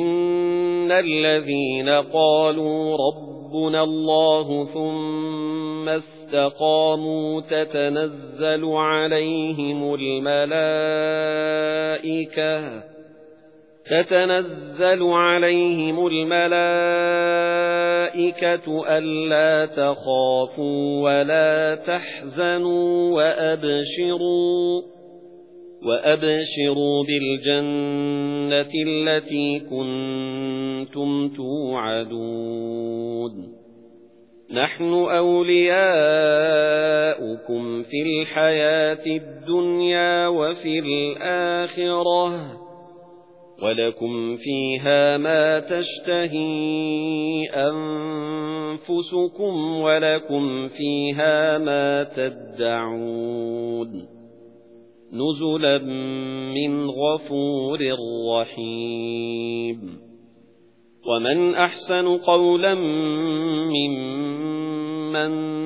إِنَّ الَّذِينَ قَالُوا رَبُّنَا اللَّهُ ثُمَّ اسْتَقَامُوا تَتَنَزَّلُ عَلَيْهِمُ الْمَلَائِكَةُ تَتَنَزَّلُ عَلَيْهِمُ الْمَلَائِكَةُ أَلَّا تَخَافُوا وَلَا تَحْزَنُوا وَأَبْشِرُوا وَأَبْشِرُوا بِالْجَنَّةِ الَّتِي كُنتُمْ تُوعَدُونَ. نَحْنُ أَوْلِيَاؤُكُمْ فِي الْحَيَاةِ الدُّنْيَا وَفِي الْآخِرَةِ وَلَكُمْ فِيهَا مَا تَشْتَهِي أَنفُسُكُمْ وَلَكُمْ فِيهَا مَا تَدَّعُونَ. نُزُلًا مِنْ غَفُورٍ رَحِيمٍ. وَمَنْ أَحْسَنُ قَوْلًا مِّمَّن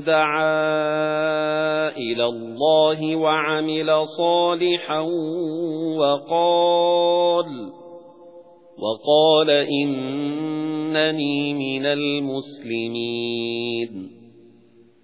دَعَا إِلَى اللَّهِ وَعَمِلَ صَالِحًا وَقَالَ وَقَالَ إِنَّنِي مِنَ الْمُسْلِمِينَ.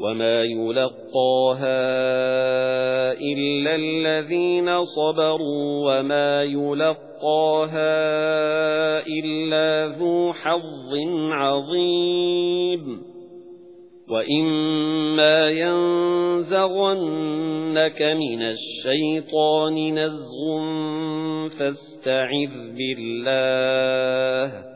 وَمَا يُلَقَّاهَا إِلَّا الَّذِينَ صَبَرُوا وَمَا يُلَقَّاهَا إِلَّا ذُو حَظٍّ عَظِيمٍ وَإِمَّا يَنزَغَنَّكَ مِنَ الشَّيْطَانِ نَزْغٌ فَاسْتَعِذْ بِاللَّهِ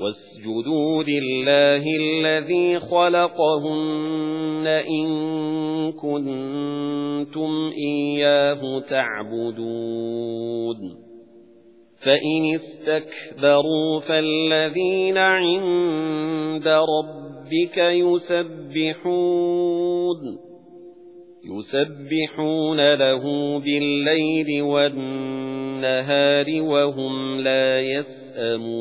وَاسْجُدُوا لِلَّهِ الَّذِي خَلَقَهُنَّ إِن كُنتُمْ إِيَّاهُ تَعْبُدُونَ. فَإِنِ اسْتَكْبَرُوا فَالَّذِينَ عِندَ رَبِّكَ يُسَبِّحُونَ. يُسَبِّحُونَ لَهُ بِاللَّيْلِ وَالنَّهَارِ وَهُمْ لَا يَسْأَمُونَ.